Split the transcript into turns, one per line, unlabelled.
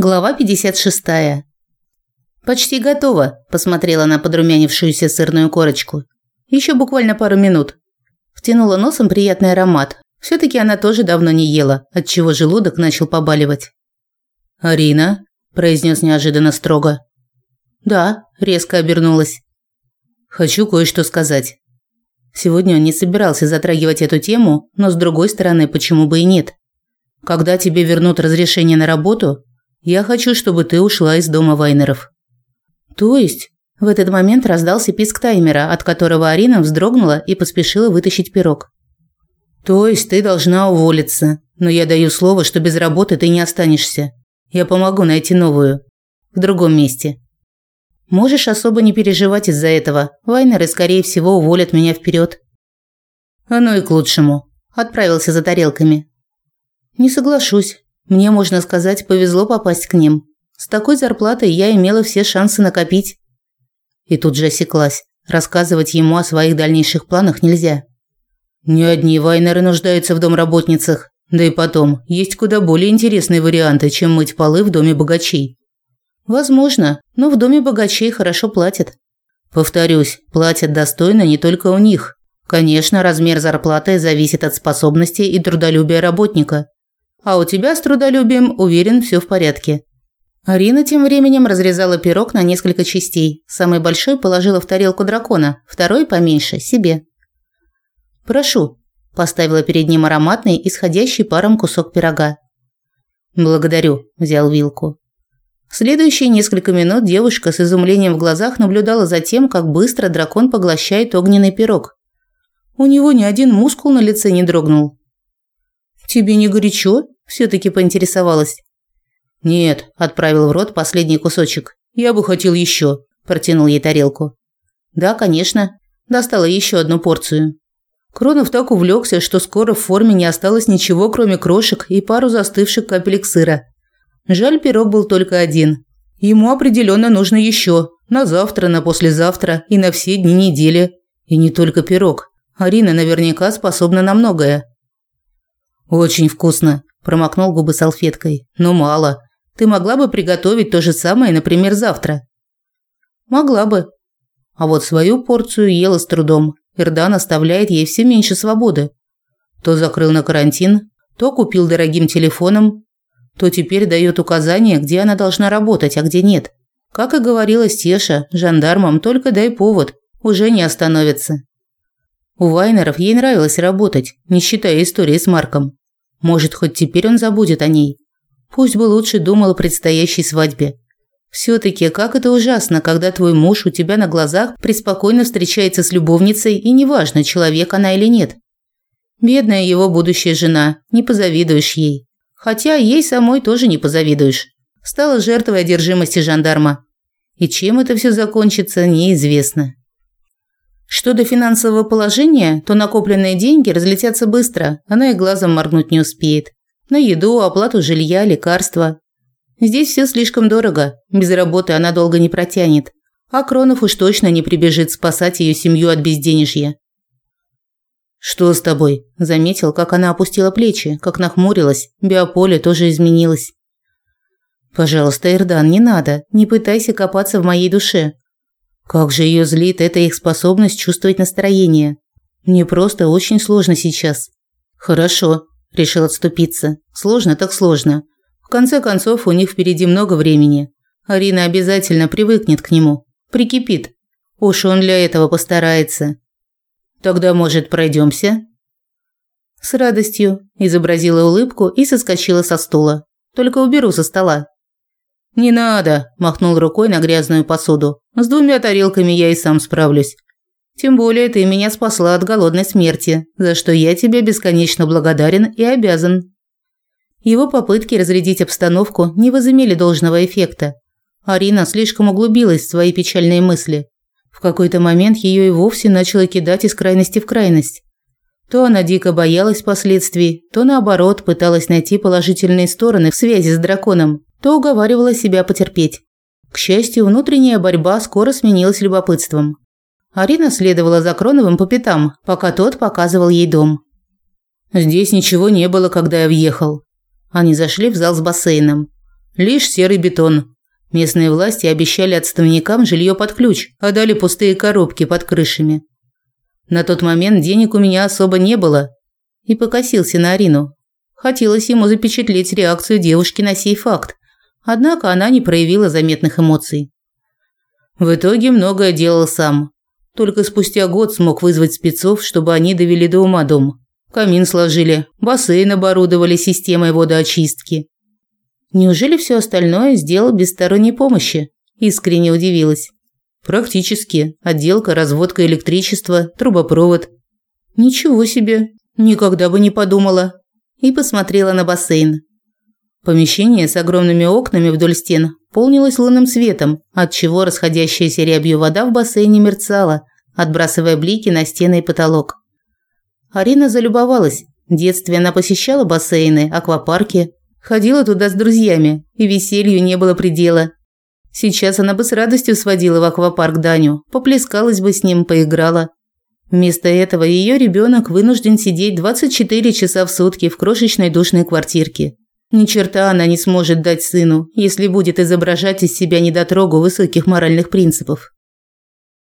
Глава 56. Почти готово, посмотрела на подрумянившуюся сырную корочку. Еще буквально пару минут. Втянула носом приятный аромат. все таки она тоже давно не ела, отчего желудок начал побаливать. "Арина", произнес неожиданно строго. "Да", резко обернулась. "Хочу кое-что сказать". Сегодня он не собирался затрагивать эту тему, но с другой стороны, почему бы и нет? Когда тебе вернут разрешение на работу, я хочу, чтобы ты ушла из дома Вайнеров». «То есть?» В этот момент раздался писк таймера, от которого Арина вздрогнула и поспешила вытащить пирог. «То есть ты должна уволиться, но я даю слово, что без работы ты не останешься. Я помогу найти новую. В другом месте». «Можешь особо не переживать из-за этого. Вайнеры, скорее всего, уволят меня вперед. «Оно и к лучшему», – отправился за тарелками. «Не соглашусь. Мне, можно сказать, повезло попасть к ним. С такой зарплатой я имела все шансы накопить. И тут же осеклась. Рассказывать ему о своих дальнейших планах нельзя. Не одни вайнеры нуждаются в домработницах. Да и потом, есть куда более интересные варианты, чем мыть полы в доме богачей. Возможно, но в доме богачей хорошо платят. Повторюсь, платят достойно не только у них. Конечно, размер зарплаты зависит от способностей и трудолюбия работника. А у тебя с трудолюбием, уверен, все в порядке. Арина тем временем разрезала пирог на несколько частей. Самый большой положила в тарелку дракона, второй поменьше себе. Прошу, поставила перед ним ароматный, исходящий паром кусок пирога. Благодарю, взял вилку. Следующие несколько минут девушка с изумлением в глазах наблюдала за тем, как быстро дракон поглощает огненный пирог. У него ни один мускул на лице не дрогнул. «Тебе не горячо?» – все-таки поинтересовалась. «Нет», – отправил в рот последний кусочек. «Я бы хотел еще», – протянул ей тарелку. «Да, конечно». Достала еще одну порцию. Кронов так увлекся, что скоро в форме не осталось ничего, кроме крошек и пару застывших капелек сыра. Жаль, пирог был только один. Ему определенно нужно еще. На завтра, на послезавтра и на все дни недели. И не только пирог. Арина наверняка способна на многое. Очень вкусно, промокнул губы салфеткой. Но мало. Ты могла бы приготовить то же самое, например, завтра. Могла бы. А вот свою порцию ела с трудом. Ирдан оставляет ей все меньше свободы. То закрыл на карантин, то купил дорогим телефоном, то теперь дает указания, где она должна работать, а где нет. Как и говорила Стеша, жандармам только дай повод, уже не остановится. У Вайнеров ей нравилось работать, не считая истории с Марком. Может, хоть теперь он забудет о ней. Пусть бы лучше думал о предстоящей свадьбе. Все-таки как это ужасно, когда твой муж у тебя на глазах преспокойно встречается с любовницей, и неважно, человек она или нет. Бедная его будущая жена, не позавидуешь ей. Хотя ей самой тоже не позавидуешь. Стала жертвой одержимости жандарма. И чем это все закончится, неизвестно. Что до финансового положения, то накопленные деньги разлетятся быстро, она и глазом моргнуть не успеет. На еду, оплату жилья, лекарства. Здесь все слишком дорого, без работы она долго не протянет. А Кронов уж точно не прибежит спасать ее семью от безденежья. «Что с тобой?» – заметил, как она опустила плечи, как нахмурилась, биополе тоже изменилось. «Пожалуйста, Ирдан, не надо, не пытайся копаться в моей душе. Как же ее злит эта их способность чувствовать настроение. Мне просто очень сложно сейчас. Хорошо, решил отступиться. Сложно так сложно. В конце концов, у них впереди много времени. Арина обязательно привыкнет к нему, прикипит. Уж он для этого постарается. Тогда, может, пройдемся? С радостью изобразила улыбку и соскочила со стула. Только уберу со стола. «Не надо», – махнул рукой на грязную посуду. «С двумя тарелками я и сам справлюсь. Тем более ты меня спасла от голодной смерти, за что я тебе бесконечно благодарен и обязан». Его попытки разрядить обстановку не возымели должного эффекта. Арина слишком углубилась в свои печальные мысли. В какой-то момент ее и вовсе начало кидать из крайности в крайность. То она дико боялась последствий, то наоборот пыталась найти положительные стороны в связи с драконом то уговаривала себя потерпеть. К счастью, внутренняя борьба скоро сменилась любопытством. Арина следовала за Кроновым по пятам, пока тот показывал ей дом. Здесь ничего не было, когда я въехал. Они зашли в зал с бассейном. Лишь серый бетон. Местные власти обещали отставникам жилье под ключ, а дали пустые коробки под крышами. На тот момент денег у меня особо не было. И покосился на Арину. Хотелось ему запечатлеть реакцию девушки на сей факт. Однако она не проявила заметных эмоций. В итоге многое делал сам. Только спустя год смог вызвать спецов, чтобы они довели до ума дом. Камин сложили, бассейн оборудовали системой водоочистки. Неужели все остальное сделал без сторонней помощи? Искренне удивилась. Практически. Отделка, разводка электричества, трубопровод. Ничего себе. Никогда бы не подумала. И посмотрела на бассейн. Помещение с огромными окнами вдоль стен полнилось лунным светом, отчего расходящаяся рябью вода в бассейне мерцала, отбрасывая блики на стены и потолок. Арина залюбовалась. В детстве она посещала бассейны, аквапарки, ходила туда с друзьями, и веселью не было предела. Сейчас она бы с радостью сводила в аквапарк Даню, поплескалась бы с ним, поиграла. Вместо этого ее ребенок вынужден сидеть 24 часа в сутки в крошечной душной квартирке. Ни черта она не сможет дать сыну, если будет изображать из себя недотрогу высоких моральных принципов.